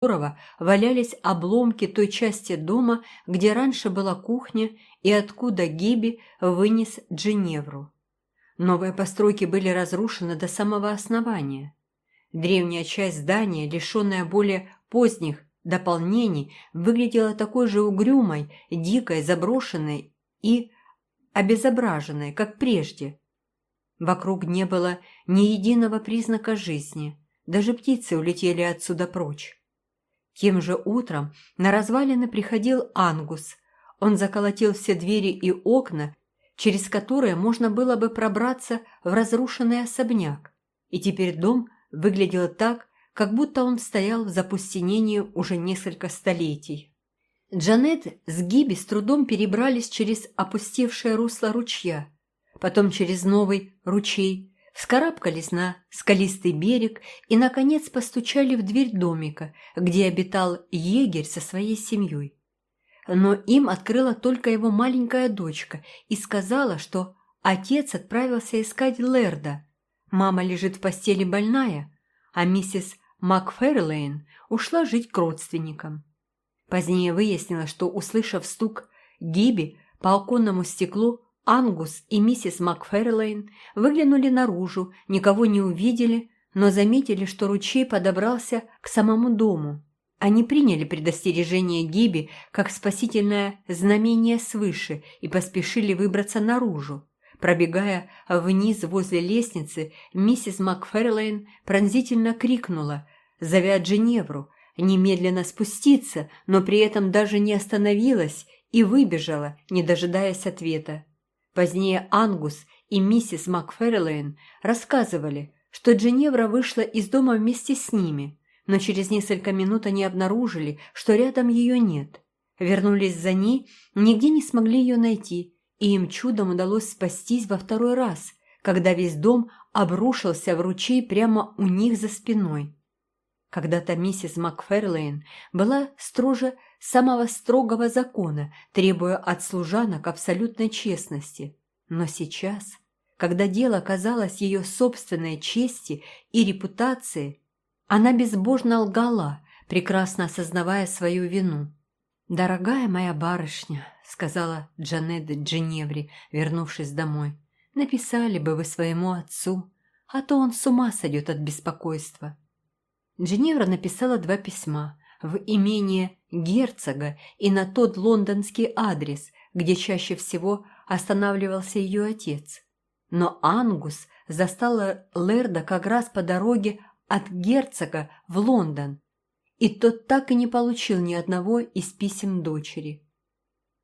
которого валялись обломки той части дома, где раньше была кухня и откуда Гиби вынес Джиневру. Новые постройки были разрушены до самого основания. Древняя часть здания, лишенная более поздних дополнений, выглядела такой же угрюмой, дикой, заброшенной и обезображенной, как прежде. Вокруг не было ни единого признака жизни, даже птицы улетели отсюда прочь. Тем же утром на развалины приходил Ангус. Он заколотил все двери и окна, через которые можно было бы пробраться в разрушенный особняк, и теперь дом выглядел так, как будто он стоял в запустенении уже несколько столетий. Джанет с Гиби с трудом перебрались через опустевшее русло ручья, потом через новый ручей, вскарабкались на скалистый берег и, наконец, постучали в дверь домика, где обитал егерь со своей семьей. Но им открыла только его маленькая дочка и сказала, что отец отправился искать Лерда. Мама лежит в постели больная, а миссис Макферлейн ушла жить к родственникам. Позднее выяснилось, что, услышав стук Гиби по оконному стеклу, Ангус и миссис Макферлейн выглянули наружу, никого не увидели, но заметили, что ручей подобрался к самому дому. Они приняли предостережение Гиби как спасительное знамение свыше и поспешили выбраться наружу. Пробегая вниз возле лестницы, миссис Макферлейн пронзительно крикнула, зовя Дженевру, немедленно спуститься, но при этом даже не остановилась и выбежала, не дожидаясь ответа. Позднее Ангус и миссис Макферлейн рассказывали, что Дженевра вышла из дома вместе с ними, но через несколько минут они обнаружили, что рядом ее нет. Вернулись за ней, нигде не смогли ее найти, и им чудом удалось спастись во второй раз, когда весь дом обрушился в ручей прямо у них за спиной. Когда-то миссис Макферлейн была строже самого строгого закона, требуя от служанок абсолютной честности. Но сейчас, когда дело казалось ее собственной чести и репутации, она безбожно лгала, прекрасно осознавая свою вину. «Дорогая моя барышня», — сказала Джанет Дженеври, вернувшись домой, — «написали бы вы своему отцу, а то он с ума сойдет от беспокойства». Дженевра написала два письма в имение герцога и на тот лондонский адрес, где чаще всего останавливался ее отец. Но Ангус застала Лерда как раз по дороге от герцога в Лондон, и тот так и не получил ни одного из писем дочери.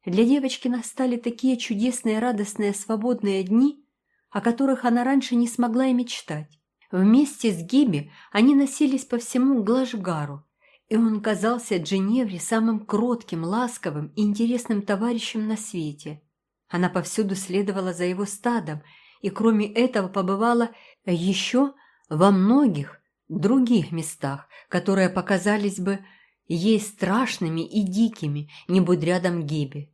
Для девочки настали такие чудесные, радостные, свободные дни, о которых она раньше не смогла и мечтать. Вместе с Гиби они носились по всему Глажгару, и он казался Дженевре самым кротким, ласковым и интересным товарищем на свете. Она повсюду следовала за его стадом, и кроме этого побывала еще во многих других местах, которые показались бы ей страшными и дикими, не будь рядом Гиби.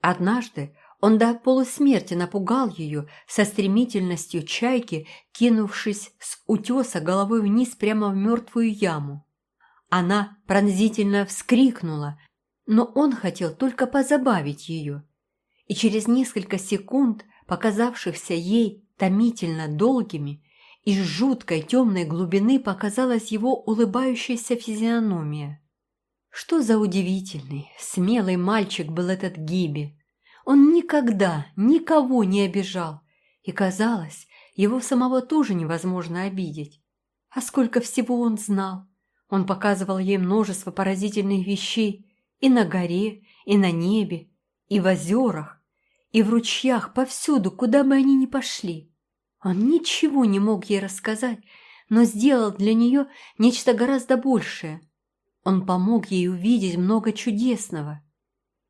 Однажды он до полусмерти напугал ее со стремительностью чайки, кинувшись с утеса головой вниз прямо в мертвую яму. Она пронзительно вскрикнула, но он хотел только позабавить ее. И через несколько секунд, показавшихся ей томительно долгими, из жуткой темной глубины показалась его улыбающаяся физиономия. Что за удивительный, смелый мальчик был этот Гиби! Он никогда никого не обижал, и, казалось, его самого тоже невозможно обидеть. А сколько всего он знал! Он показывал ей множество поразительных вещей и на горе, и на небе, и в озерах, и в ручьях, повсюду, куда бы они ни пошли. Он ничего не мог ей рассказать, но сделал для нее нечто гораздо большее. Он помог ей увидеть много чудесного.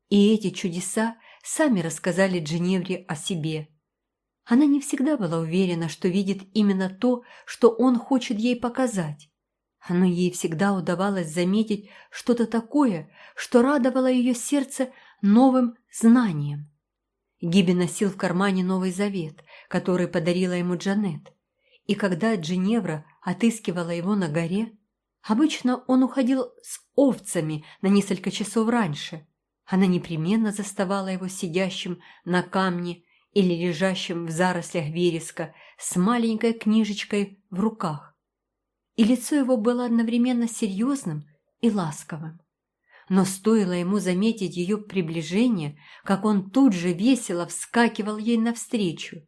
И эти чудеса сами рассказали Дженевре о себе. Она не всегда была уверена, что видит именно то, что он хочет ей показать. Но ей всегда удавалось заметить что-то такое, что радовало ее сердце новым знанием. Гиби носил в кармане Новый Завет, который подарила ему Джанет. И когда Дженевра отыскивала его на горе, Обычно он уходил с овцами на несколько часов раньше. Она непременно заставала его сидящим на камне или лежащим в зарослях вереска с маленькой книжечкой в руках. И лицо его было одновременно серьезным и ласковым. Но стоило ему заметить ее приближение, как он тут же весело вскакивал ей навстречу.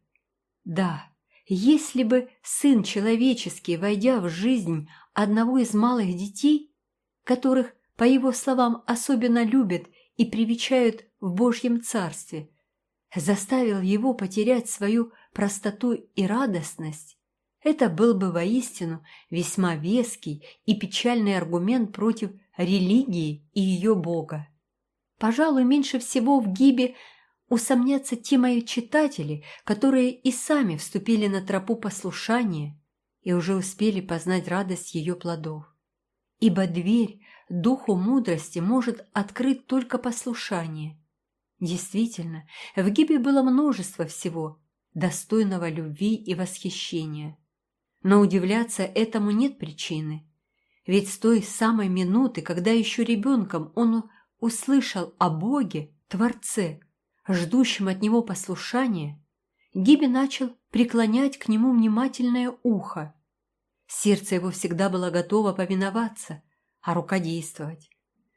Да, если бы сын человеческий, войдя в жизнь одного из малых детей, которых, по его словам, особенно любят и привечают в Божьем Царстве, заставил его потерять свою простоту и радостность, это был бы воистину весьма веский и печальный аргумент против религии и ее Бога. Пожалуй, меньше всего в Гибе усомнятся те мои читатели, которые и сами вступили на тропу послушания и уже успели познать радость ее плодов. Ибо дверь духу мудрости может открыть только послушание. Действительно, в Гибе было множество всего, достойного любви и восхищения. Но удивляться этому нет причины. Ведь с той самой минуты, когда еще ребенком он услышал о Боге, Творце, ждущем от него послушания, Гиби начал преклонять к нему внимательное ухо. Сердце его всегда было готово повиноваться, а рука действовать.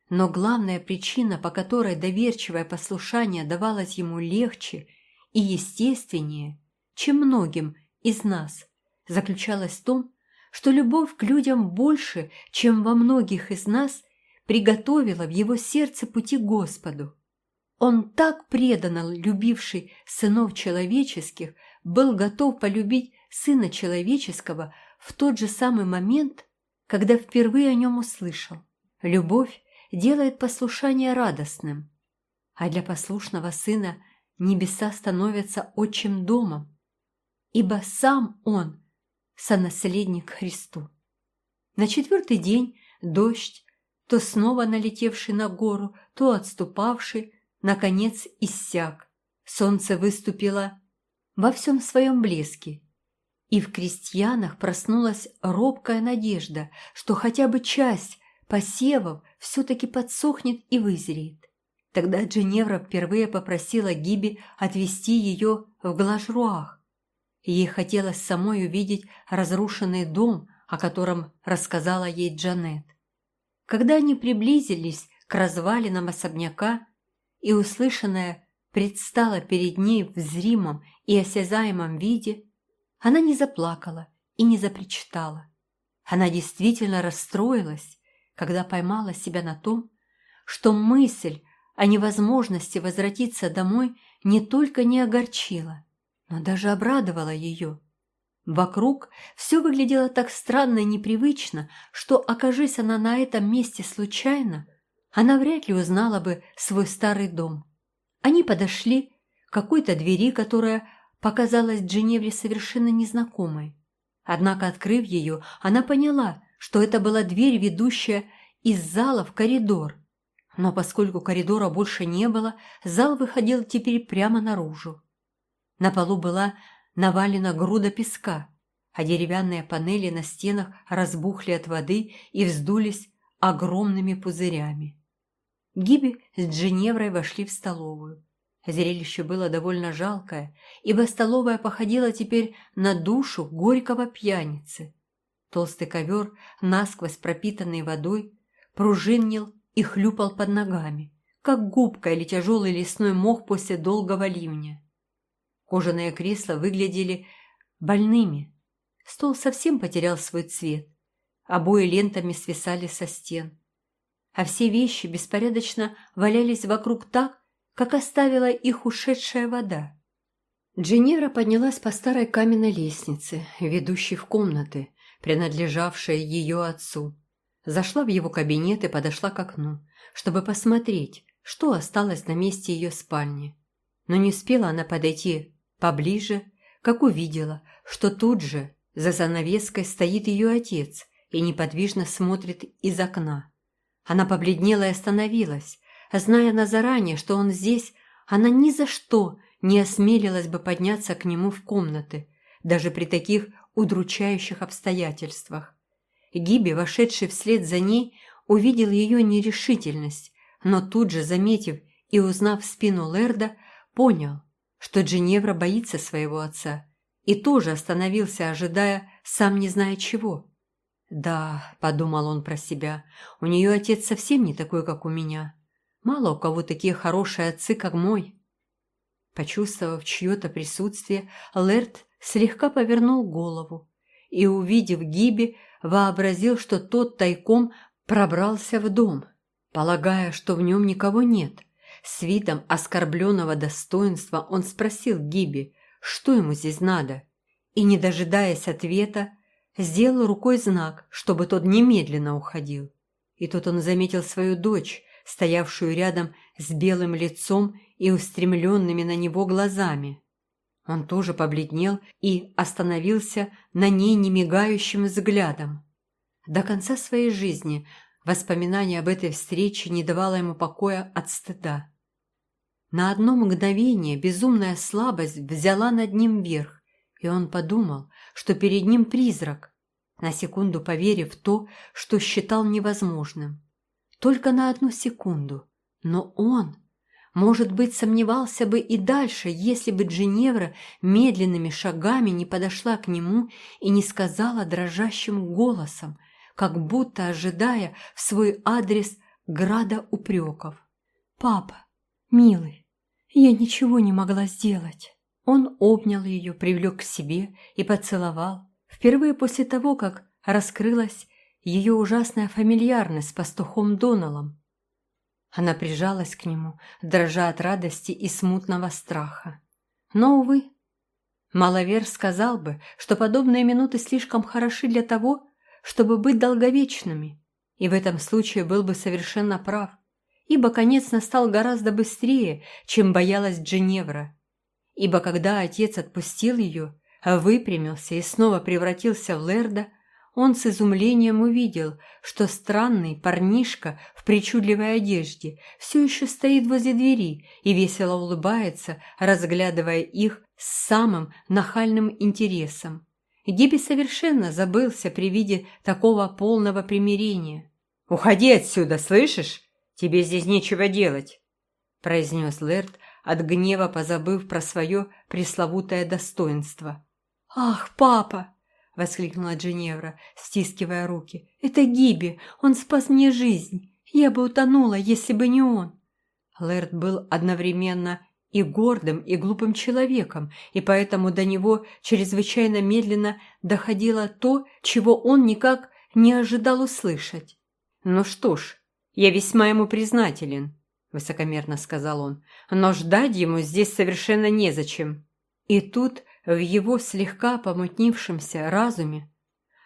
Но главная причина, по которой доверчивое послушание давалось ему легче и естественнее, чем многим из нас, заключалась в том, что любовь к людям больше, чем во многих из нас, приготовила в его сердце пути Господу. Он так преданно любивший сынов человеческих был готов полюбить сына человеческого в тот же самый момент, когда впервые о нем услышал. Любовь делает послушание радостным, а для послушного сына небеса становятся отчим домом, ибо сам он сонаследник Христу. На четвертый день дождь, то снова налетевший на гору, то отступавший, наконец иссяк. Солнце выступило во всем своем блеске, и в крестьянах проснулась робкая надежда, что хотя бы часть посевов все-таки подсохнет и вызреет. Тогда Дженевра впервые попросила Гиби отвезти ее в Глажруах. Ей хотелось самой увидеть разрушенный дом, о котором рассказала ей Джанет. Когда они приблизились к развалинам особняка, и услышанное предстало перед ней в зримом и осязаемом виде, она не заплакала и не запричитала. Она действительно расстроилась, когда поймала себя на том, что мысль о невозможности возвратиться домой не только не огорчила, но даже обрадовала ее. Вокруг все выглядело так странно и непривычно, что, окажись она на этом месте случайно, она вряд ли узнала бы свой старый дом. Они подошли к какой-то двери, которая показалась Дженевре совершенно незнакомой. Однако, открыв ее, она поняла, что это была дверь, ведущая из зала в коридор. Но поскольку коридора больше не было, зал выходил теперь прямо наружу. На полу была навалена груда песка, а деревянные панели на стенах разбухли от воды и вздулись огромными пузырями. Гиби с Дженеврой вошли в столовую. Зрелище было довольно жалкое, ибо столовая походила теперь на душу горького пьяницы. Толстый ковер, насквозь пропитанный водой, пружинил и хлюпал под ногами, как губка или тяжелый лесной мох после долгого ливня. Кожаные кресла выглядели больными. Стол совсем потерял свой цвет. Обои лентами свисали со стен. А все вещи беспорядочно валялись вокруг так, как оставила их ушедшая вода. Дженера поднялась по старой каменной лестнице, ведущей в комнаты, принадлежавшие ее отцу. Зашла в его кабинет и подошла к окну, чтобы посмотреть, что осталось на месте ее спальни. Но не успела она подойти поближе, как увидела, что тут же за занавеской стоит ее отец и неподвижно смотрит из окна. Она побледнела и остановилась, Зная на заранее, что он здесь, она ни за что не осмелилась бы подняться к нему в комнаты, даже при таких удручающих обстоятельствах. Гиби, вошедший вслед за ней, увидел ее нерешительность, но тут же, заметив и узнав спину Лерда, понял, что Джиневра боится своего отца, и тоже остановился, ожидая, сам не зная чего. «Да», — подумал он про себя, — «у нее отец совсем не такой, как у меня. Мало у кого такие хорошие отцы, как мой». Почувствовав чье-то присутствие, Лерд слегка повернул голову и, увидев Гиби, вообразил, что тот тайком пробрался в дом, полагая, что в нем никого нет. С видом оскорбленного достоинства он спросил Гиби, что ему здесь надо, и, не дожидаясь ответа, сделал рукой знак, чтобы тот немедленно уходил. И тут он заметил свою дочь, стоявшую рядом с белым лицом и устремленными на него глазами. Он тоже побледнел и остановился на ней немигающим взглядом. До конца своей жизни воспоминание об этой встрече не давало ему покоя от стыда. На одно мгновение безумная слабость взяла над ним верх, и он подумал, что перед ним призрак, на секунду поверив в то, что считал невозможным. Только на одну секунду. Но он, может быть, сомневался бы и дальше, если бы Джиневра медленными шагами не подошла к нему и не сказала дрожащим голосом, как будто ожидая в свой адрес града упреков. «Папа, милый, я ничего не могла сделать». Он обнял ее, привлек к себе и поцеловал, впервые после того, как раскрылась ее ужасная фамильярность с пастухом Доналом. Она прижалась к нему, дрожа от радости и смутного страха. Но, увы, маловер сказал бы, что подобные минуты слишком хороши для того, чтобы быть долговечными, и в этом случае был бы совершенно прав, ибо конец настал гораздо быстрее, чем боялась Дженевра. Ибо когда отец отпустил ее, выпрямился и снова превратился в Лерда, он с изумлением увидел, что странный парнишка в причудливой одежде все еще стоит возле двери и весело улыбается, разглядывая их с самым нахальным интересом. Гиби совершенно забылся при виде такого полного примирения. «Уходи отсюда, слышишь? Тебе здесь нечего делать», – произнес Лерт, от гнева позабыв про свое пресловутое достоинство. «Ах, папа!» – воскликнула Дженевра, стискивая руки. «Это Гиби! Он спас мне жизнь! Я бы утонула, если бы не он!» Лэрд был одновременно и гордым, и глупым человеком, и поэтому до него чрезвычайно медленно доходило то, чего он никак не ожидал услышать. «Ну что ж, я весьма ему признателен», — высокомерно сказал он, «но ждать ему здесь совершенно незачем». И тут в его слегка помутнившемся разуме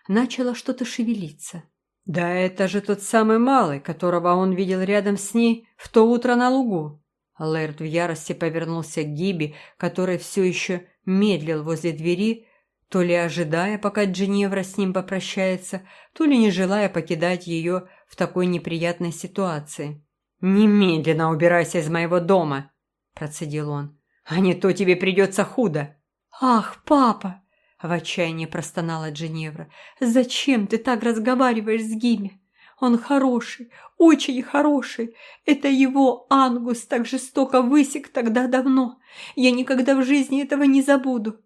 начало что-то шевелиться. «Да это же тот самый малый, которого он видел рядом с ней в то утро на лугу», Лэрд в ярости повернулся к Гиби, который все еще медлил возле двери, то ли ожидая, пока Джиневра с ним попрощается, то ли не желая покидать ее в такой неприятной ситуации. «Немедленно убирайся из моего дома!» – процедил он. «А не то тебе придется худо!» «Ах, папа!» – в отчаянии простонала Джиневра. «Зачем ты так разговариваешь с Гиби? Он хороший, очень хороший. Это его Ангус так жестоко высек тогда давно. Я никогда в жизни этого не забуду.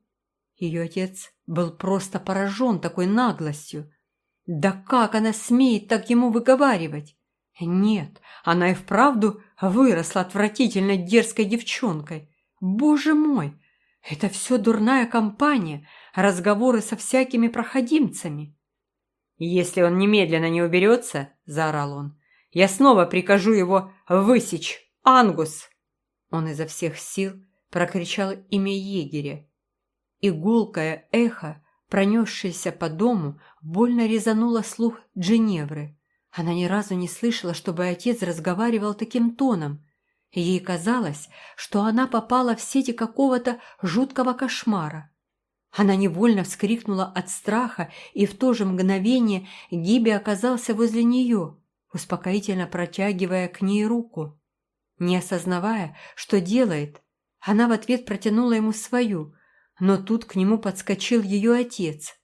Ее отец был просто поражен такой наглостью. Да как она смеет так ему выговаривать? Нет, она и вправду выросла отвратительно дерзкой девчонкой. Боже мой, это все дурная компания, разговоры со всякими проходимцами. «Если он немедленно не уберется», — заорал он, — «я снова прикажу его высечь, Ангус!» Он изо всех сил прокричал имя егеря. Игулкое эхо, пронесшееся по дому, больно резануло слух Дженевры. Она ни разу не слышала, чтобы отец разговаривал таким тоном. Ей казалось, что она попала в сети какого-то жуткого кошмара. Она невольно вскрикнула от страха, и в то же мгновение Гиби оказался возле нее, успокоительно протягивая к ней руку. Не осознавая, что делает, она в ответ протянула ему свою, но тут к нему подскочил ее отец.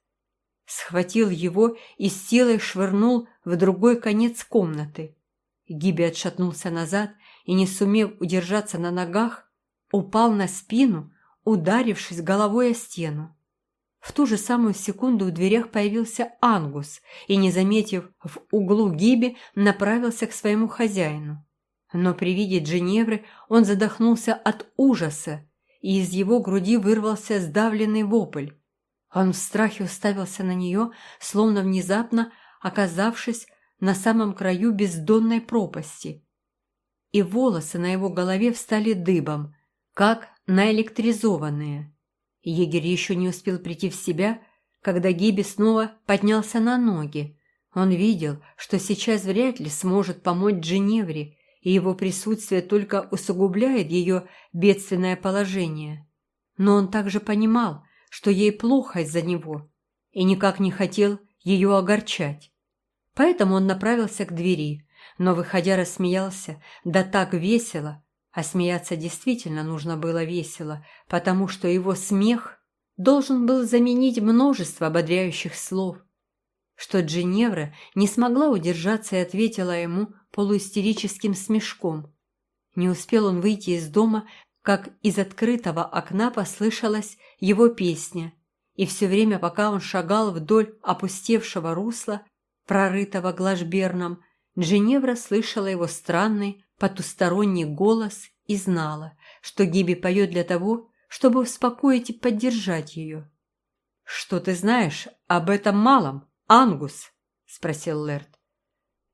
схватил его и с силой швырнул в другой конец комнаты. Гиби отшатнулся назад и, не сумев удержаться на ногах, упал на спину, ударившись головой о стену. В ту же самую секунду в дверях появился Ангус и, не заметив в углу Гиби, направился к своему хозяину. Но при виде Дженевры он задохнулся от ужаса, и из его груди вырвался сдавленный вопль. Он в страхе уставился на нее, словно внезапно оказавшись на самом краю бездонной пропасти. И волосы на его голове встали дыбом, как наэлектризованные. Егерь еще не успел прийти в себя, когда Гиби снова поднялся на ноги. Он видел, что сейчас вряд ли сможет помочь Дженевре, и его присутствие только усугубляет ее бедственное положение. Но он также понимал, что ей плохо из-за него, и никак не хотел ее огорчать. Поэтому он направился к двери, но, выходя, рассмеялся, да так весело, а смеяться действительно нужно было весело, потому что его смех должен был заменить множество ободряющих слов, что Джиневра не смогла удержаться и ответила ему полуистерическим смешком. Не успел он выйти из дома, как из открытого окна послышалась его песня, и все время, пока он шагал вдоль опустевшего русла, прорытого глажберном, Джиневра слышала его странный, потусторонний голос и знала, что Гиби поет для того, чтобы успокоить и поддержать ее. «Что ты знаешь об этом малом, Ангус?» – спросил Лерт.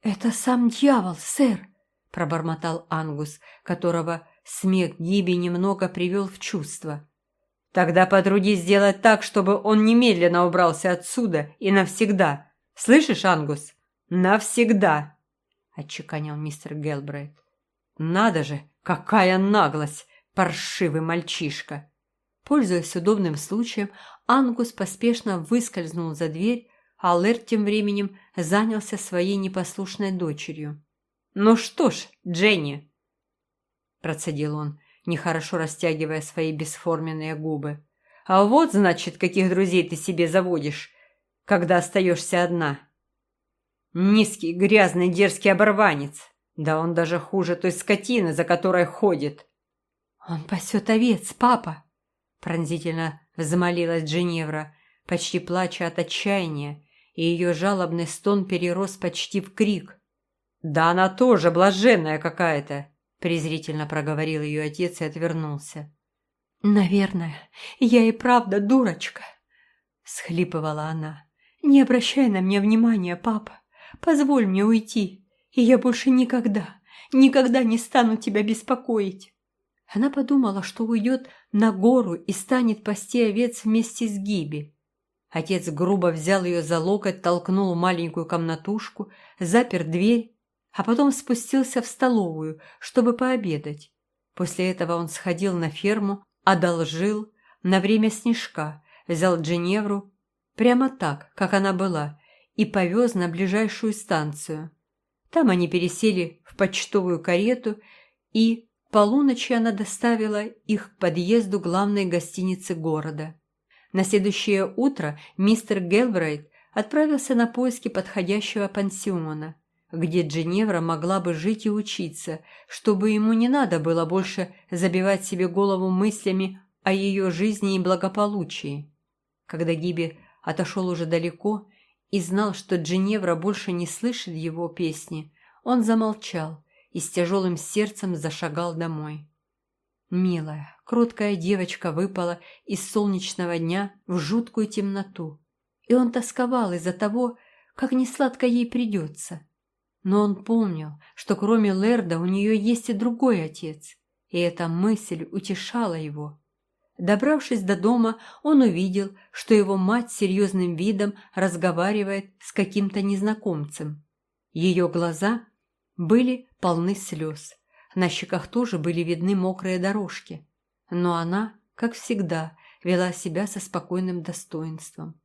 «Это сам дьявол, сэр!» – пробормотал Ангус, которого смех Гиби немного привел в чувство. «Тогда потрудись сделать так, чтобы он немедленно убрался отсюда и навсегда. Слышишь, Ангус? Навсегда!» – отчеканил мистер Гелбрейт. «Надо же, какая наглость, паршивый мальчишка!» Пользуясь удобным случаем, Ангус поспешно выскользнул за дверь, а Лэр тем временем занялся своей непослушной дочерью. «Ну что ж, Дженни!» Процедил он, нехорошо растягивая свои бесформенные губы. «А вот, значит, каких друзей ты себе заводишь, когда остаешься одна!» «Низкий, грязный, дерзкий оборванец!» Да он даже хуже той скотины, за которой ходит. Он пасет овец, папа, пронзительно взмолилась Дженевра, почти плача от отчаяния, и ее жалобный стон перерос почти в крик. «Да она тоже блаженная какая-то!» презрительно проговорил ее отец и отвернулся. «Наверное, я и правда дурочка», — схлипывала она. «Не обращай на меня внимания, папа. Позволь мне уйти и я больше никогда, никогда не стану тебя беспокоить». Она подумала, что уйдет на гору и станет пасти овец вместе с Гиби. Отец грубо взял ее за локоть, толкнул маленькую комнатушку, запер дверь, а потом спустился в столовую, чтобы пообедать. После этого он сходил на ферму, одолжил на время снежка, взял Дженевру прямо так, как она была, и повез на ближайшую станцию. Там они пересели в почтовую карету, и полуночи она доставила их к подъезду главной гостиницы города. На следующее утро мистер Гелбрайт отправился на поиски подходящего пансиона, где Дженевра могла бы жить и учиться, чтобы ему не надо было больше забивать себе голову мыслями о ее жизни и благополучии. Когда Гиби отошел уже далеко, и знал, что Джиневра больше не слышит его песни, он замолчал и с тяжелым сердцем зашагал домой. Милая, кроткая девочка выпала из солнечного дня в жуткую темноту, и он тосковал из-за того, как несладко ей придется. Но он помнил, что кроме Лерда у нее есть и другой отец, и эта мысль утешала его. Добравшись до дома, он увидел, что его мать серьезным видом разговаривает с каким-то незнакомцем. Ее глаза были полны слез. На щеках тоже были видны мокрые дорожки. Но она, как всегда, вела себя со спокойным достоинством.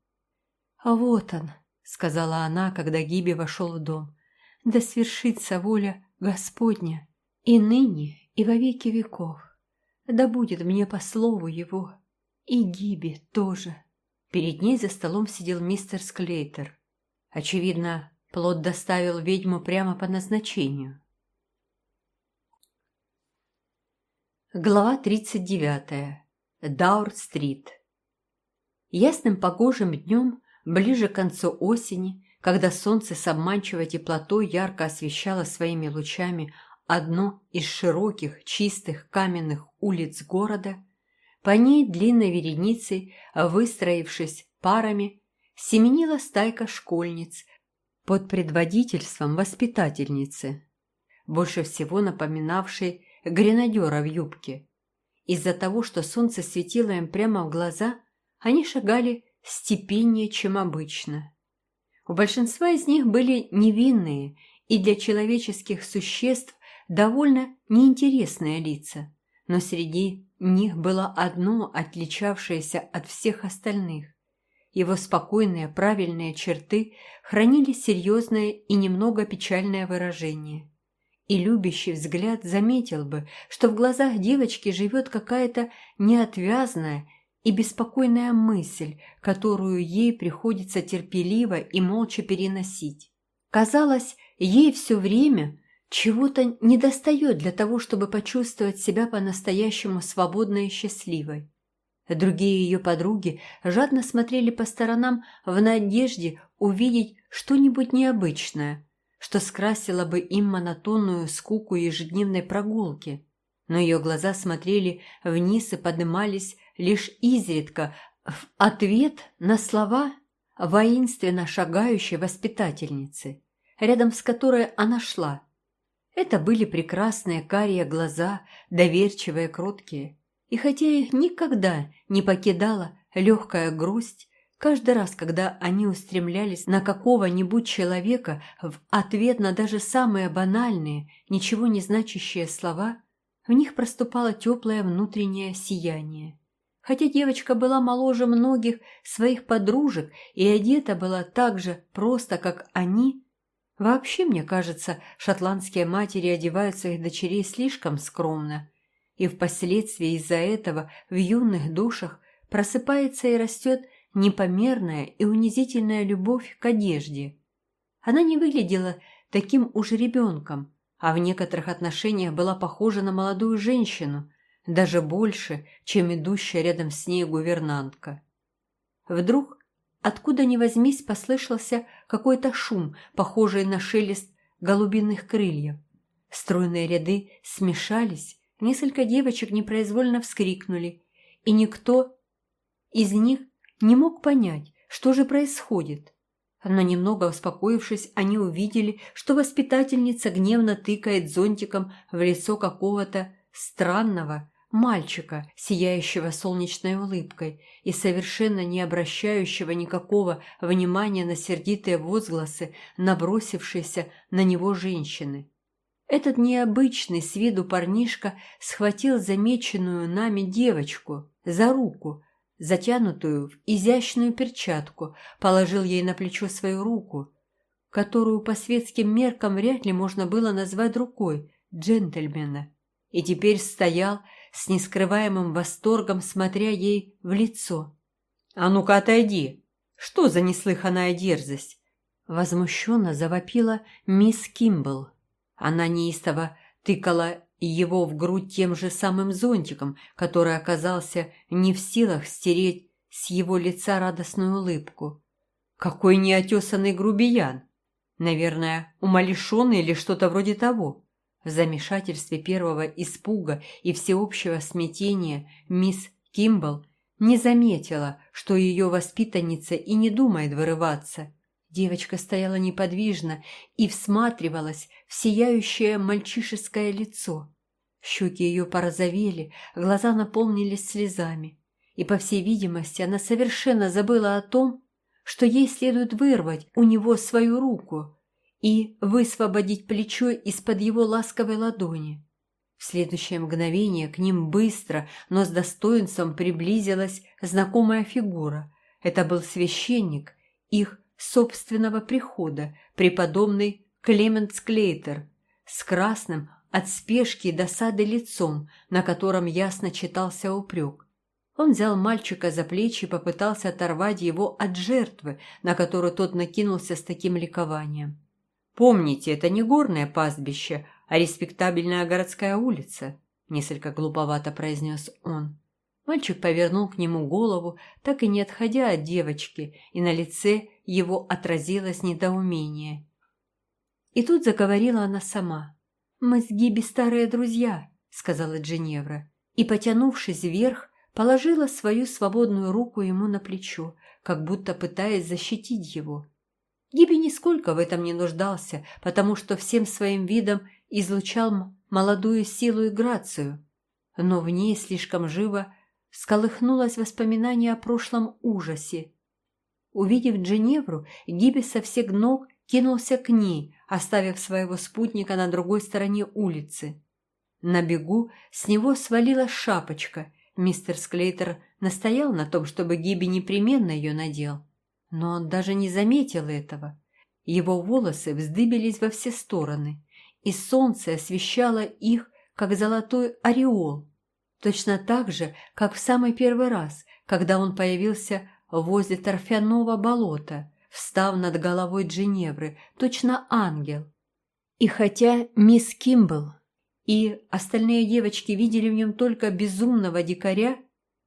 «А вот он», — сказала она, когда Гиби вошел в дом, — «да свершится воля Господня и ныне, и во веки веков» да будет мне по слову его, и Гиби тоже. Перед ней за столом сидел мистер Склейтер. Очевидно, плод доставил ведьму прямо по назначению. Глава 39. Даурт-стрит. Ясным погожим днем, ближе к концу осени, когда солнце с обманчивой теплотой ярко освещало своими лучами одну из широких, чистых каменных улиц города, по ней длинной вереницей, выстроившись парами, семенила стайка школьниц под предводительством воспитательницы, больше всего напоминавшей гренадера в юбке. Из-за того, что солнце светило им прямо в глаза, они шагали степеннее, чем обычно. У большинства из них были невинные и для человеческих существ довольно неинтересные лица, но среди них было одно, отличавшееся от всех остальных. Его спокойные, правильные черты хранили серьезное и немного печальное выражение и любящий взгляд заметил бы, что в глазах девочки живет какая-то неотвязная и беспокойная мысль, которую ей приходится терпеливо и молча переносить. Казалось, ей все время чего-то недостает для того, чтобы почувствовать себя по-настоящему свободной и счастливой. Другие ее подруги жадно смотрели по сторонам в надежде увидеть что-нибудь необычное – что скрасило бы им монотонную скуку ежедневной прогулки. Но ее глаза смотрели вниз и поднимались лишь изредка в ответ на слова воинственно шагающей воспитательницы, рядом с которой она шла. Это были прекрасные карие глаза, доверчивые, кроткие. И хотя их никогда не покидала легкая грусть, Каждый раз, когда они устремлялись на какого-нибудь человека в ответ на даже самые банальные, ничего не значащие слова, в них проступало теплое внутреннее сияние. Хотя девочка была моложе многих своих подружек и одета была так же просто, как они, вообще, мне кажется, шотландские матери одевают своих дочерей слишком скромно, и впоследствии из-за этого в юных душах просыпается и растет непомерная и унизительная любовь к одежде. Она не выглядела таким уж ребенком, а в некоторых отношениях была похожа на молодую женщину, даже больше, чем идущая рядом с ней гувернантка. Вдруг, откуда ни возьмись, послышался какой-то шум, похожий на шелест голубиных крыльев. Стройные ряды смешались, несколько девочек непроизвольно вскрикнули, и никто из них не мог понять, что же происходит. Но немного успокоившись, они увидели, что воспитательница гневно тыкает зонтиком в лицо какого-то странного мальчика, сияющего солнечной улыбкой и совершенно не обращающего никакого внимания на сердитые возгласы, набросившиеся на него женщины. Этот необычный с виду парнишка схватил замеченную нами девочку за руку, затянутую в изящную перчатку, положил ей на плечо свою руку, которую по светским меркам вряд ли можно было назвать рукой джентльмена, и теперь стоял с нескрываемым восторгом, смотря ей в лицо. «А ну-ка отойди! Что за неслыханная дерзость?» Возмущенно завопила мисс Кимбл. Она неистово тыкала его в грудь тем же самым зонтиком, который оказался не в силах стереть с его лица радостную улыбку. Какой неотесанный грубиян! Наверное, умалишенный или что-то вроде того. В замешательстве первого испуга и всеобщего смятения мисс Кимбл не заметила, что ее воспитанница и не думает вырываться – Девочка стояла неподвижно и всматривалась в сияющее мальчишеское лицо. Щеки ее порозовели, глаза наполнились слезами. И, по всей видимости, она совершенно забыла о том, что ей следует вырвать у него свою руку и высвободить плечо из-под его ласковой ладони. В следующее мгновение к ним быстро, но с достоинством приблизилась знакомая фигура. Это был священник, их собственного прихода, преподобный Клемент Склейтер, с красным от спешки и досады лицом, на котором ясно читался упрек. Он взял мальчика за плечи и попытался оторвать его от жертвы, на которую тот накинулся с таким ликованием. «Помните, это не горное пастбище, а респектабельная городская улица», — несколько глуповато произнес он. Мальчик повернул к нему голову, так и не отходя от девочки, и на лице его отразилось недоумение. И тут заговорила она сама. «Мы с Гиби старые друзья», — сказала Дженевра, и, потянувшись вверх, положила свою свободную руку ему на плечо, как будто пытаясь защитить его. Гиби нисколько в этом не нуждался, потому что всем своим видом излучал молодую силу и грацию, но в ней слишком живо сколыхнулось воспоминание о прошлом ужасе. Увидев Дженевру, Гиби со всех ног кинулся к ней, оставив своего спутника на другой стороне улицы. На бегу с него свалилась шапочка. Мистер Склейтер настоял на том, чтобы Гиби непременно ее надел. Но он даже не заметил этого. Его волосы вздыбились во все стороны, и солнце освещало их, как золотой ореол, точно так же, как в самый первый раз, когда он появился возле торфяного болота, встав над головой Дженевры, точно ангел. И хотя мисс Кимбл и остальные девочки видели в нем только безумного дикаря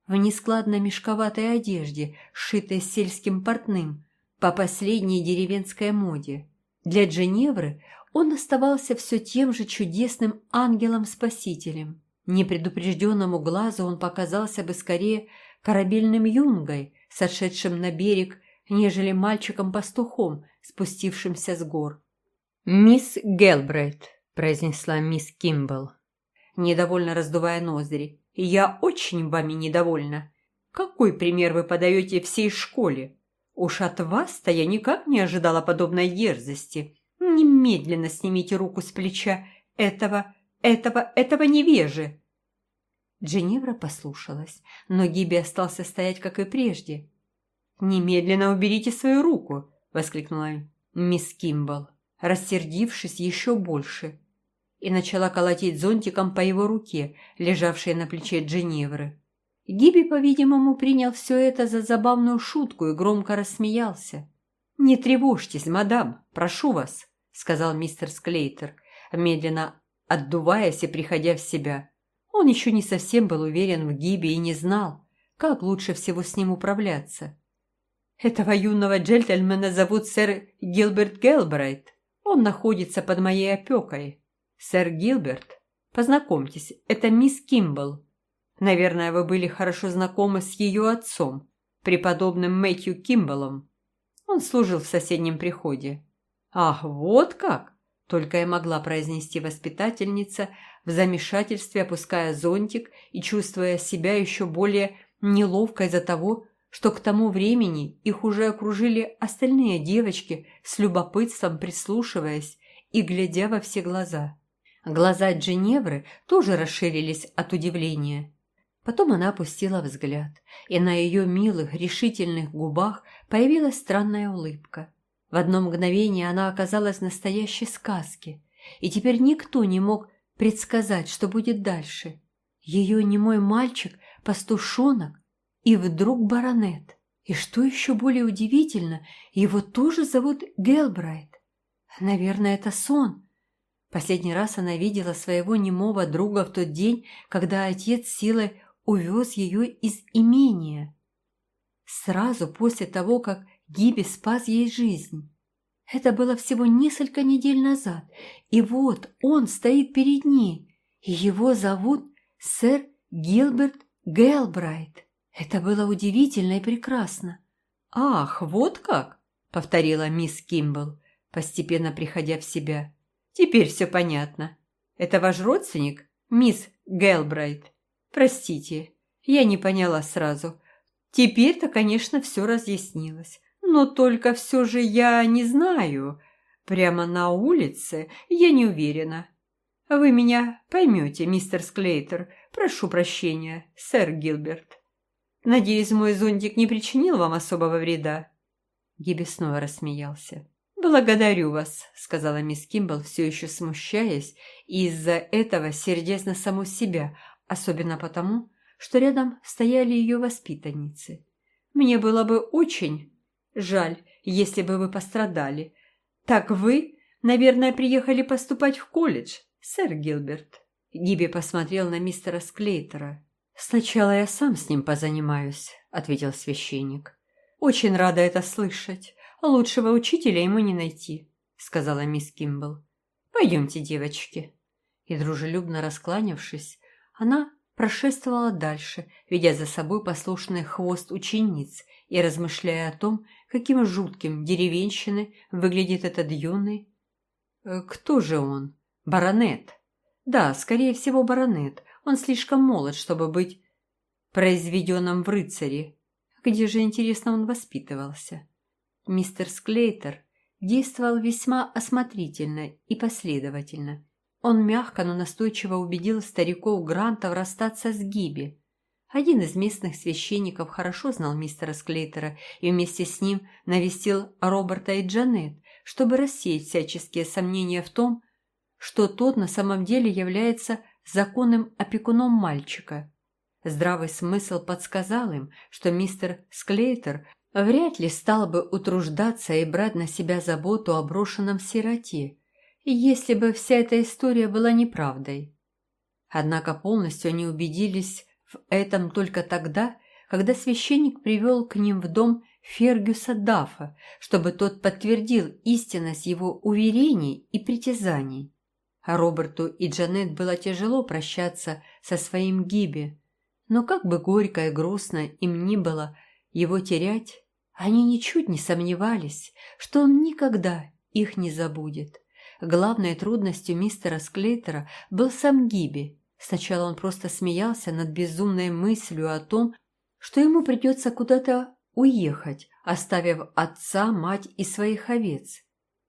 в нескладно мешковатой одежде, сшитой сельским портным, по последней деревенской моде. Для Дженевры он оставался все тем же чудесным ангелом-спасителем. Непредупрежденному глазу он показался бы скорее корабельным юнгой, сошедшим на берег, нежели мальчиком-пастухом, спустившимся с гор. «Мисс Гелбрейт», — произнесла мисс Кимбл, недовольно раздувая ноздри, — «я очень вами недовольна. Какой пример вы подаете всей школе? Уж от вас-то я никак не ожидала подобной дерзости. Немедленно снимите руку с плеча этого этого, этого невежи!» Дженевра послушалась, но Гиби остался стоять, как и прежде. «Немедленно уберите свою руку!» — воскликнула мисс Кимбл, рассердившись еще больше, и начала колотить зонтиком по его руке, лежавшей на плече Дженевры. Гиби, по-видимому, принял все это за забавную шутку и громко рассмеялся. «Не тревожьтесь, мадам, прошу вас», — сказал мистер Склейтер, медленно отдуваясь и приходя в себя. Он еще не совсем был уверен в Гибе и не знал, как лучше всего с ним управляться. «Этого юного джентльмена зовут сэр Гилберт Гелбрайт. Он находится под моей опекой. Сэр Гилберт, познакомьтесь, это мисс Кимбл. Наверное, вы были хорошо знакомы с ее отцом, преподобным Мэтью Кимблом. Он служил в соседнем приходе». «Ах, вот как!» Только и могла произнести воспитательница, в замешательстве опуская зонтик и чувствуя себя еще более неловко из-за того, что к тому времени их уже окружили остальные девочки, с любопытством прислушиваясь и глядя во все глаза. Глаза Дженевры тоже расширились от удивления. Потом она опустила взгляд, и на ее милых, решительных губах появилась странная улыбка. В одно мгновение она оказалась в настоящей сказке, и теперь никто не мог предсказать, что будет дальше. Ее немой мальчик, пастушонок и вдруг баронет. И что еще более удивительно, его тоже зовут Гелбрайт. Наверное, это сон. Последний раз она видела своего немого друга в тот день, когда отец силой увез ее из имения. Сразу после того, как Гиби спас ей жизнь. Это было всего несколько недель назад, и вот он стоит перед ней, и его зовут сэр Гилберт Гелбрайт. Это было удивительно и прекрасно. «Ах, вот как!» — повторила мисс Кимбл, постепенно приходя в себя. «Теперь все понятно. Это ваш родственник, мисс Гелбрайт? Простите, я не поняла сразу. Теперь-то, конечно, все разъяснилось но только все же я не знаю. Прямо на улице я не уверена. Вы меня поймете, мистер Склейтер. Прошу прощения, сэр Гилберт. Надеюсь, мой зонтик не причинил вам особого вреда?» Гиби снова рассмеялся. «Благодарю вас», — сказала мисс Кимбл, все еще смущаясь, и из-за этого сердясь на саму себя, особенно потому, что рядом стояли ее воспитанницы. «Мне было бы очень жаль, если бы вы пострадали. Так вы, наверное, приехали поступать в колледж, сэр Гилберт?» Гиби посмотрел на мистера Склейтера. «Сначала я сам с ним позанимаюсь», — ответил священник. «Очень рада это слышать. Лучшего учителя ему не найти», — сказала мисс Кимбл. «Пойдемте, девочки». И дружелюбно раскланявшись, она прошествовала дальше, ведя за собой послушный хвост учениц и размышляя о том, каким жутким деревенщины выглядит этот юный... Э, кто же он? Баронет. Да, скорее всего, баронет. Он слишком молод, чтобы быть произведенным в рыцаре. Где же, интересно, он воспитывался? Мистер Склейтер действовал весьма осмотрительно и последовательно. Он мягко, но настойчиво убедил стариков Грантов расстаться с Гиби. Один из местных священников хорошо знал мистера Склейтера и вместе с ним навестил Роберта и Джанет, чтобы рассеять всяческие сомнения в том, что тот на самом деле является законным опекуном мальчика. Здравый смысл подсказал им, что мистер Склейтер вряд ли стал бы утруждаться и брать на себя заботу о брошенном сироте, если бы вся эта история была неправдой. Однако полностью они убедились в этом только тогда, когда священник привел к ним в дом Фергюса Дафа, чтобы тот подтвердил истинность его уверений и притязаний. А Роберту и Джанет было тяжело прощаться со своим Гиби, но как бы горько и грустно им ни было его терять, они ничуть не сомневались, что он никогда их не забудет. Главной трудностью мистера Склейтера был сам Гиби. Сначала он просто смеялся над безумной мыслью о том, что ему придется куда-то уехать, оставив отца, мать и своих овец.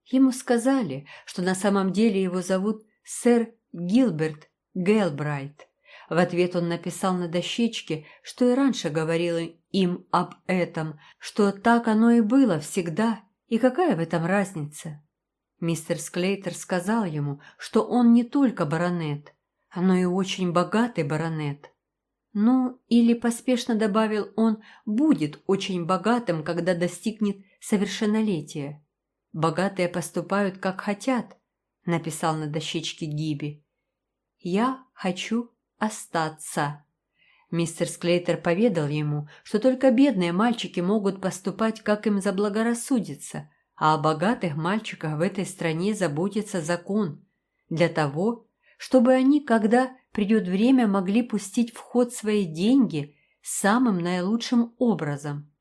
Ему сказали, что на самом деле его зовут сэр Гилберт Гелбрайт. В ответ он написал на дощечке, что и раньше говорил им об этом, что так оно и было всегда, и какая в этом разница. Мистер Склейтер сказал ему, что он не только баронет, но и очень богатый баронет. Ну, или поспешно добавил он, будет очень богатым, когда достигнет совершеннолетия. Богатые поступают, как хотят, написал на дощечке Гиби. Я хочу остаться. Мистер Склейтер поведал ему, что только бедные мальчики могут поступать, как им заблагорассудится, а о богатых мальчиках в этой стране заботится закон, для того, чтобы они, когда придет время, могли пустить в ход свои деньги самым наилучшим образом.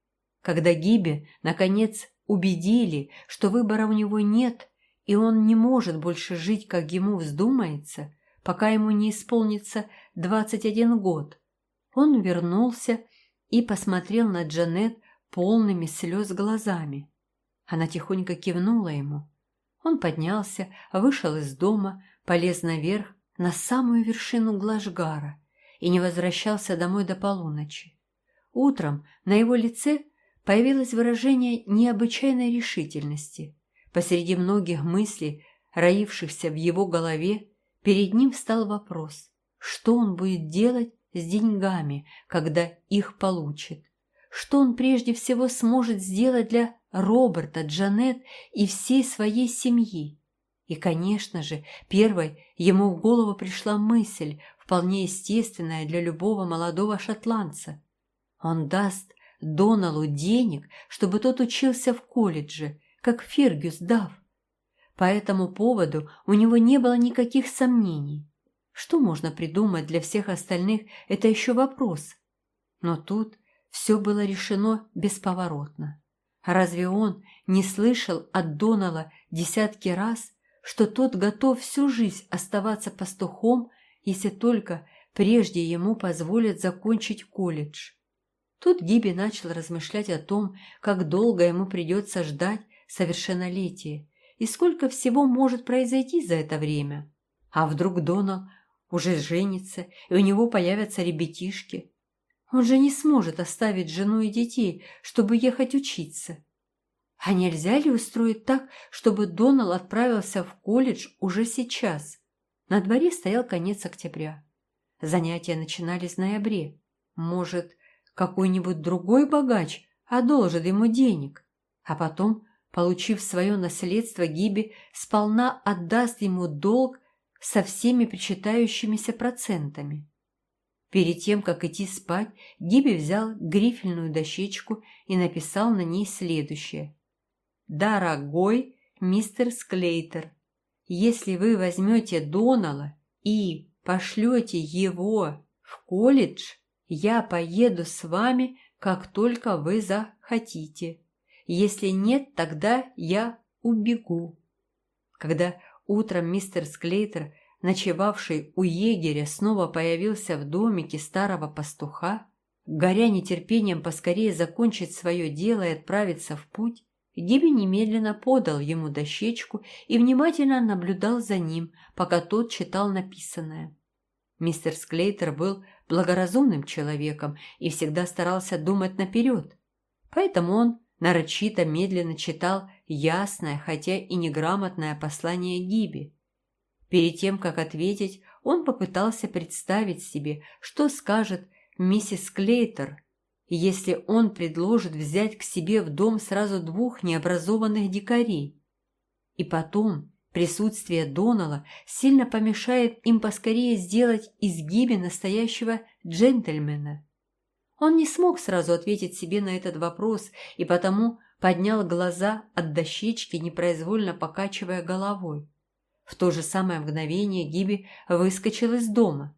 Когда Гиби, наконец, убедили, что выбора у него нет, и он не может больше жить, как ему вздумается, пока ему не исполнится 21 год, он вернулся и посмотрел на Джанет полными слез глазами. Она тихонько кивнула ему. Он поднялся, вышел из дома, полез наверх, на самую вершину Глажгара и не возвращался домой до полуночи. Утром на его лице появилось выражение необычайной решительности. Посреди многих мыслей, роившихся в его голове, перед ним встал вопрос, что он будет делать с деньгами, когда их получит. Что он прежде всего сможет сделать для Роберта, Джанет и всей своей семьи. И, конечно же, первой ему в голову пришла мысль, вполне естественная для любого молодого шотландца. Он даст Доналу денег, чтобы тот учился в колледже, как Фергюс дав. По этому поводу у него не было никаких сомнений. Что можно придумать для всех остальных, это еще вопрос. Но тут все было решено бесповоротно. Разве он не слышал от Донала десятки раз, что тот готов всю жизнь оставаться пастухом, если только прежде ему позволят закончить колледж? Тут Гиби начал размышлять о том, как долго ему придется ждать совершеннолетия и сколько всего может произойти за это время. А вдруг Донал уже женится, и у него появятся ребятишки? Он же не сможет оставить жену и детей, чтобы ехать учиться. А нельзя ли устроить так, чтобы Донал отправился в колледж уже сейчас? На дворе стоял конец октября. Занятия начинались в ноябре. Может, какой-нибудь другой богач одолжит ему денег, а потом, получив свое наследство, Гиби сполна отдаст ему долг со всеми причитающимися процентами. Перед тем, как идти спать, Гиби взял грифельную дощечку и написал на ней следующее. «Дорогой мистер Склейтер, если вы возьмете Донала и пошлете его в колледж, я поеду с вами, как только вы захотите. Если нет, тогда я убегу». Когда утром мистер Склейтер, ночевавший у егеря, снова появился в домике старого пастуха, горя нетерпением поскорее закончить свое дело и отправиться в путь, Гиби немедленно подал ему дощечку и внимательно наблюдал за ним, пока тот читал написанное. Мистер Склейтер был благоразумным человеком и всегда старался думать наперед. Поэтому он нарочито медленно читал ясное, хотя и неграмотное послание Гиби. Перед тем, как ответить, он попытался представить себе, что скажет миссис Клейтер, если он предложит взять к себе в дом сразу двух необразованных дикарей. И потом присутствие Донала сильно помешает им поскорее сделать из Гиби настоящего джентльмена. Он не смог сразу ответить себе на этот вопрос и потому поднял глаза от дощечки, непроизвольно покачивая головой. В то же самое мгновение Гиби выскочил из дома.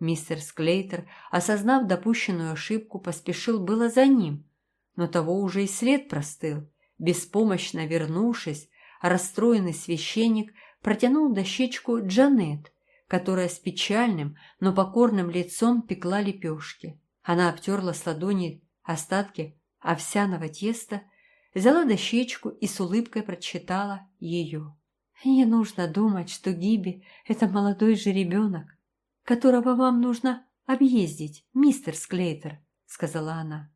Мистер Склейтер, осознав допущенную ошибку, поспешил было за ним, но того уже и след простыл. Беспомощно вернувшись, расстроенный священник протянул дощечку Джанет, которая с печальным, но покорным лицом пекла лепешки. Она обтерла с ладони остатки овсяного теста, взяла дощечку и с улыбкой прочитала ее. «Не нужно думать, что Гиби — это молодой же ребенок которого вам нужно объездить, мистер Склейтер», — сказала она.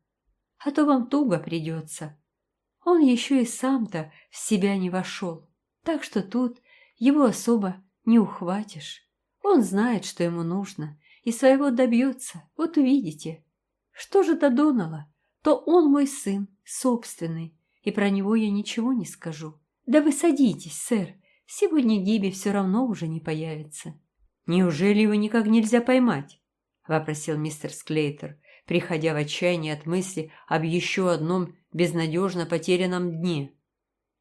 «А то вам туго придется. Он еще и сам-то в себя не вошел, так что тут его особо не ухватишь. Он знает, что ему нужно, и своего добьется, вот увидите. Что же до Донала, то он мой сын, собственный, и про него я ничего не скажу. Да вы садитесь, сэр, сегодня Гиби все равно уже не появится». «Неужели его никак нельзя поймать?» – вопросил мистер Склейтер, приходя в отчаяние от мысли об еще одном безнадежно потерянном дне.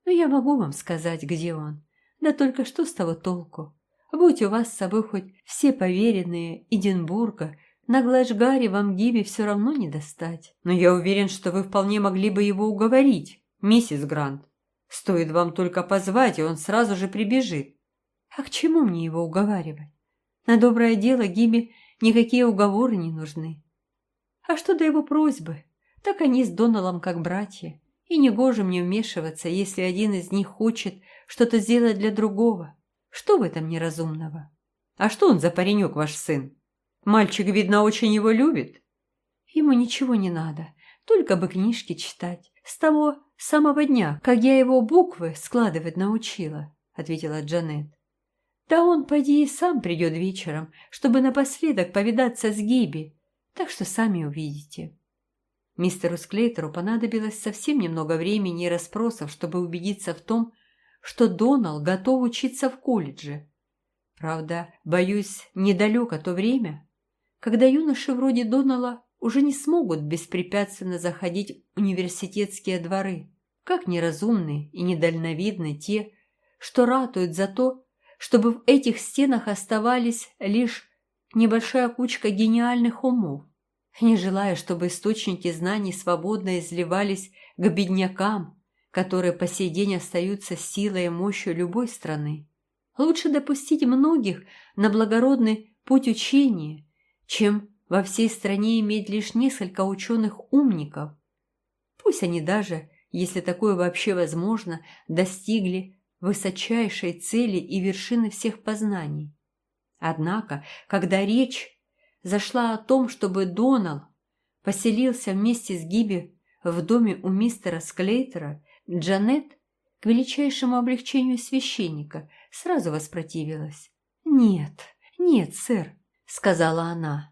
«Но я могу вам сказать, где он. Да только что с того толку? Будь у вас с собой хоть все поверенные Эдинбурга, на Глэшгаре вам Гиби все равно не достать. Но я уверен, что вы вполне могли бы его уговорить, миссис Грант. Стоит вам только позвать, и он сразу же прибежит. А к чему мне его уговаривать? На доброе дело Гиме никакие уговоры не нужны. А что до его просьбы, так они с Доналом как братья, и негоже мне вмешиваться, если один из них хочет что-то сделать для другого. Что в этом неразумного? А что он за паренек, ваш сын? Мальчик, видно, очень его любит. Ему ничего не надо, только бы книжки читать. С того самого дня, как я его буквы складывать научила, ответила Джанет. Да он, поди, и сам придет вечером, чтобы напоследок повидаться с Гиби, так что сами увидите. Мистеру Склейтеру понадобилось совсем немного времени и расспросов, чтобы убедиться в том, что Донал готов учиться в колледже. Правда, боюсь, недалеко то время, когда юноши вроде Донала уже не смогут беспрепятственно заходить в университетские дворы, как неразумны и недальновидны те, что ратуют за то, чтобы в этих стенах оставались лишь небольшая кучка гениальных умов, не желая, чтобы источники знаний свободно изливались к беднякам, которые по сей день остаются силой и мощью любой страны. Лучше допустить многих на благородный путь учения, чем во всей стране иметь лишь несколько ученых-умников. Пусть они даже, если такое вообще возможно, достигли высочайшей цели и вершины всех познаний. Однако, когда речь зашла о том, чтобы Донал поселился вместе с Гиби в доме у мистера Склейтера, Джанет, к величайшему облегчению священника, сразу воспротивилась. «Нет, нет, сэр», — сказала она.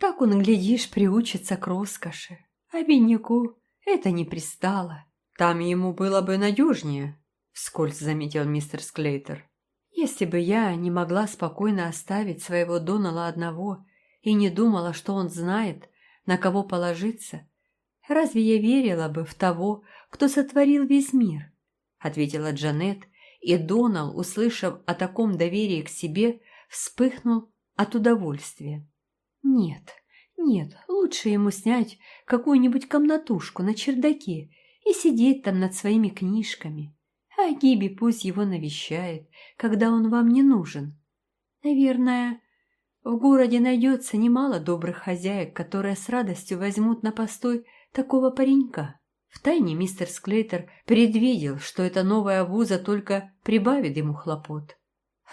Так он, глядишь, приучится к роскоши, а бедняку это не пристало. Там ему было бы надежнее, — вскользь заметил мистер Склейтер. Если бы я не могла спокойно оставить своего Донала одного и не думала, что он знает, на кого положиться, разве я верила бы в того, кто сотворил весь мир? — ответила Джанет, и Донал, услышав о таком доверии к себе, вспыхнул от удовольствия. Нет, нет, лучше ему снять какую-нибудь комнатушку на чердаке и сидеть там над своими книжками. А Гиби пусть его навещает, когда он вам не нужен. Наверное, в городе найдется немало добрых хозяек, которые с радостью возьмут на постой такого паренька. Втайне мистер Склейтер предвидел, что эта новая вуза только прибавит ему хлопот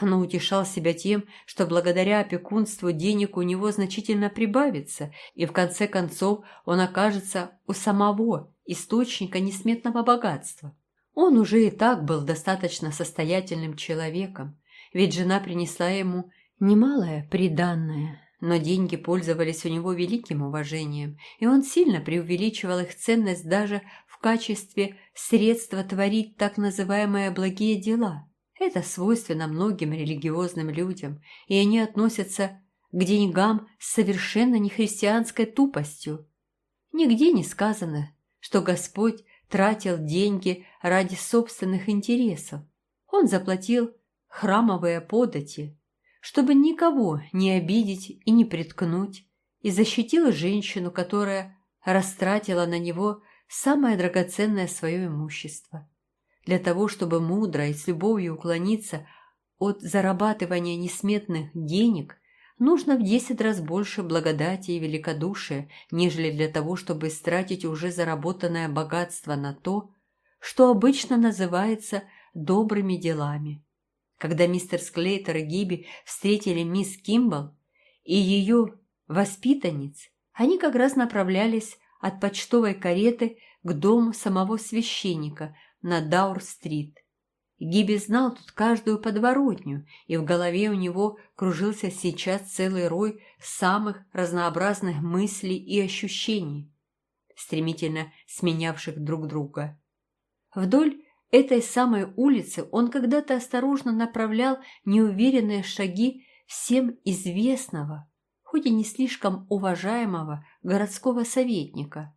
но утешал себя тем, что благодаря опекунству денег у него значительно прибавится, и в конце концов он окажется у самого источника несметного богатства. Он уже и так был достаточно состоятельным человеком, ведь жена принесла ему немалое приданное, но деньги пользовались у него великим уважением, и он сильно преувеличивал их ценность даже в качестве средства творить так называемые благие дела – это свойственно многим религиозным людям, и они относятся к деньгам с совершенно нехристианской тупостью. Нигде не сказано, что Господь тратил деньги ради собственных интересов. Он заплатил храмовые подати, чтобы никого не обидеть и не приткнуть, и защитил женщину, которая растратила на него самое драгоценное свое имущество. Для того, чтобы мудро и с любовью уклониться от зарабатывания несметных денег, нужно в десять раз больше благодати и великодушия, нежели для того, чтобы истратить уже заработанное богатство на то, что обычно называется добрыми делами. Когда мистер Склейтер и Гиби встретили мисс Кимбл и ее воспитанниц, они как раз направлялись от почтовой кареты к дому самого священника, на Даур-стрит. Гиби знал тут каждую подворотню, и в голове у него кружился сейчас целый рой самых разнообразных мыслей и ощущений, стремительно сменявших друг друга. Вдоль этой самой улицы он когда-то осторожно направлял неуверенные шаги всем известного, хоть и не слишком уважаемого городского советника –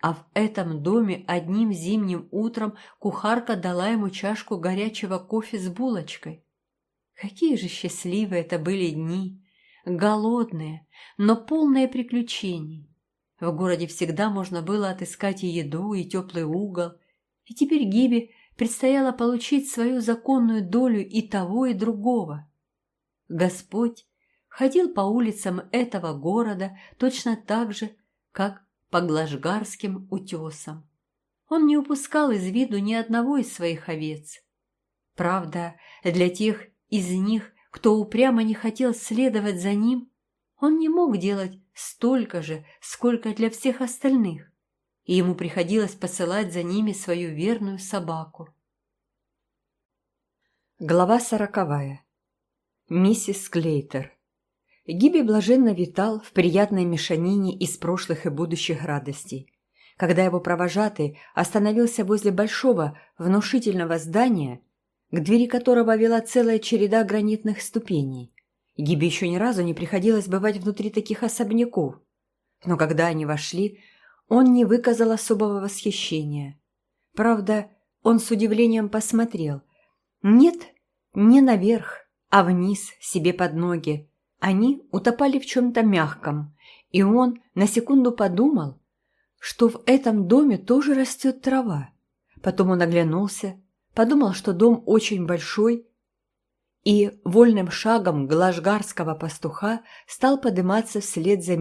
а в этом доме одним зимним утром кухарка дала ему чашку горячего кофе с булочкой. Какие же счастливые это были дни! Голодные, но полные приключений. В городе всегда можно было отыскать и еду, и теплый угол. И теперь Гибе предстояло получить свою законную долю и того, и другого. Господь ходил по улицам этого города точно так же, как по Глажгарским утесам. Он не упускал из виду ни одного из своих овец. Правда, для тех из них, кто упрямо не хотел следовать за ним, он не мог делать столько же, сколько для всех остальных, и ему приходилось посылать за ними свою верную собаку. Глава сороковая. Миссис Клейтер. Гиби блаженно витал в приятной мешанине из прошлых и будущих радостей. Когда его провожатый остановился возле большого, внушительного здания, к двери которого вела целая череда гранитных ступеней, Гиби еще ни разу не приходилось бывать внутри таких особняков. Но когда они вошли, он не выказал особого восхищения. Правда, он с удивлением посмотрел. Нет, не наверх, а вниз, себе под ноги, они утопали в чем-то мягком, и он на секунду подумал, что в этом доме тоже растет трава. Потом он оглянулся, подумал, что дом очень большой, и вольным шагом глажгарского пастуха стал подниматься вслед за